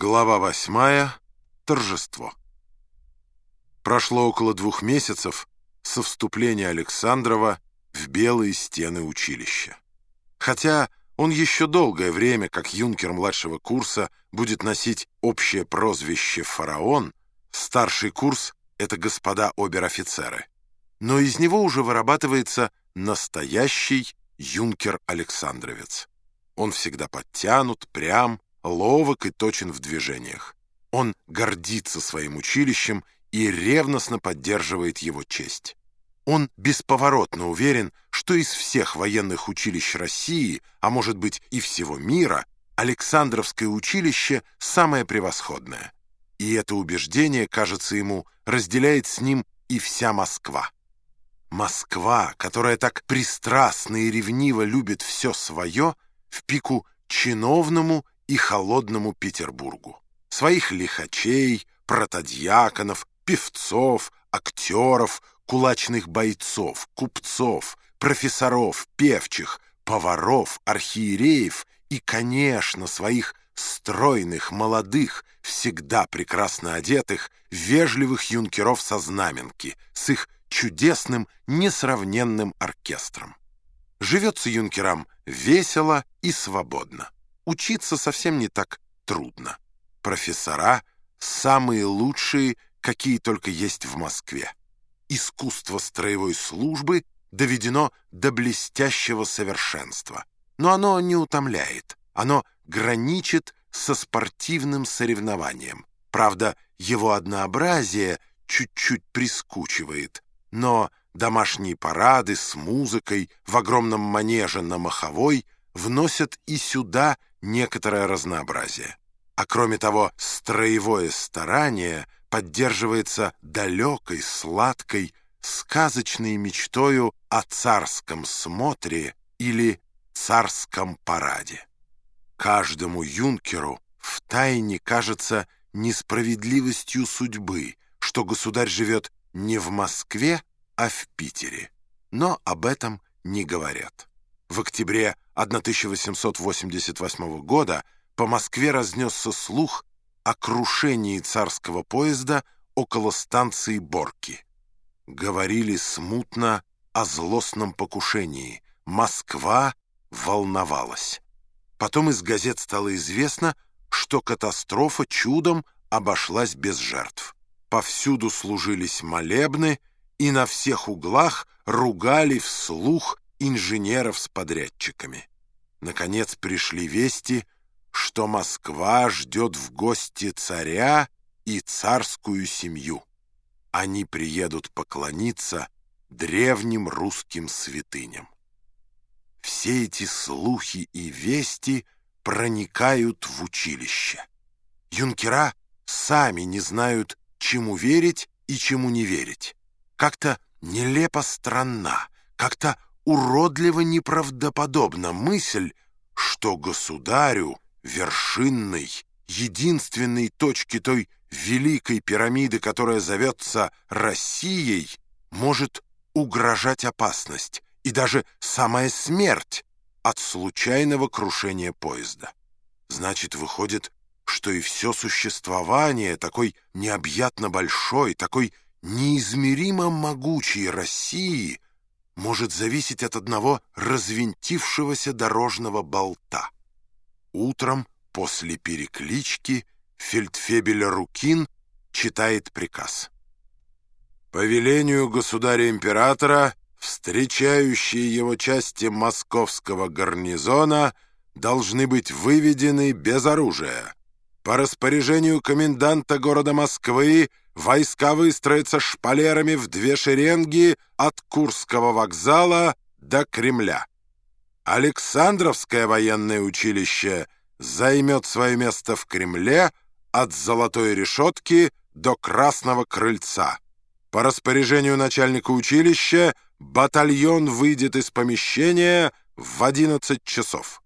Глава восьмая. Торжество. Прошло около двух месяцев со вступления Александрова в белые стены училища. Хотя он еще долгое время, как юнкер младшего курса, будет носить общее прозвище «фараон», старший курс — это господа обер-офицеры. Но из него уже вырабатывается настоящий юнкер-александровец. Он всегда подтянут, прям, ловок и точен в движениях. Он гордится своим училищем и ревностно поддерживает его честь. Он бесповоротно уверен, что из всех военных училищ России, а может быть и всего мира, Александровское училище самое превосходное. И это убеждение, кажется ему, разделяет с ним и вся Москва. Москва, которая так пристрастно и ревниво любит все свое, в пику чиновному и холодному Петербургу. Своих лихачей, протодьяконов, певцов, актеров, кулачных бойцов, купцов, профессоров, певчих, поваров, архиереев и, конечно, своих стройных, молодых, всегда прекрасно одетых, вежливых юнкеров со знаменки, с их чудесным, несравненным оркестром. Живется юнкерам весело и свободно учиться совсем не так трудно. Профессора самые лучшие, какие только есть в Москве. Искусство строевой службы доведено до блестящего совершенства. Но оно не утомляет, оно граничит со спортивным соревнованием. Правда, его однообразие чуть-чуть прискучивает, но домашние парады с музыкой в огромном манеже на Маховой вносят и сюда некоторое разнообразие. А кроме того, строевое старание поддерживается далекой, сладкой, сказочной мечтою о царском смотре или царском параде. Каждому юнкеру втайне кажется несправедливостью судьбы, что государь живет не в Москве, а в Питере. Но об этом не говорят. В октябре 1888 года по Москве разнесся слух о крушении царского поезда около станции Борки. Говорили смутно о злостном покушении. Москва волновалась. Потом из газет стало известно, что катастрофа чудом обошлась без жертв. Повсюду служились молебны, и на всех углах ругали вслух инженеров с подрядчиками. Наконец пришли вести, что Москва ждет в гости царя и царскую семью. Они приедут поклониться древним русским святыням. Все эти слухи и вести проникают в училище. Юнкера сами не знают, чему верить и чему не верить. Как-то нелепо странна, как-то уродливо неправдоподобна мысль, что государю вершинной, единственной точки той великой пирамиды, которая зовется Россией, может угрожать опасность и даже самая смерть от случайного крушения поезда. Значит, выходит, что и все существование такой необъятно большой, такой неизмеримо могучей России — может зависеть от одного развинтившегося дорожного болта. Утром после переклички фельдфебель Рукин читает приказ. По велению государя-императора встречающие его части московского гарнизона должны быть выведены без оружия. По распоряжению коменданта города Москвы войска выстроятся шпалерами в две шеренги от Курского вокзала до Кремля. Александровское военное училище займет свое место в Кремле от Золотой решетки до Красного крыльца. По распоряжению начальника училища батальон выйдет из помещения в 11 часов.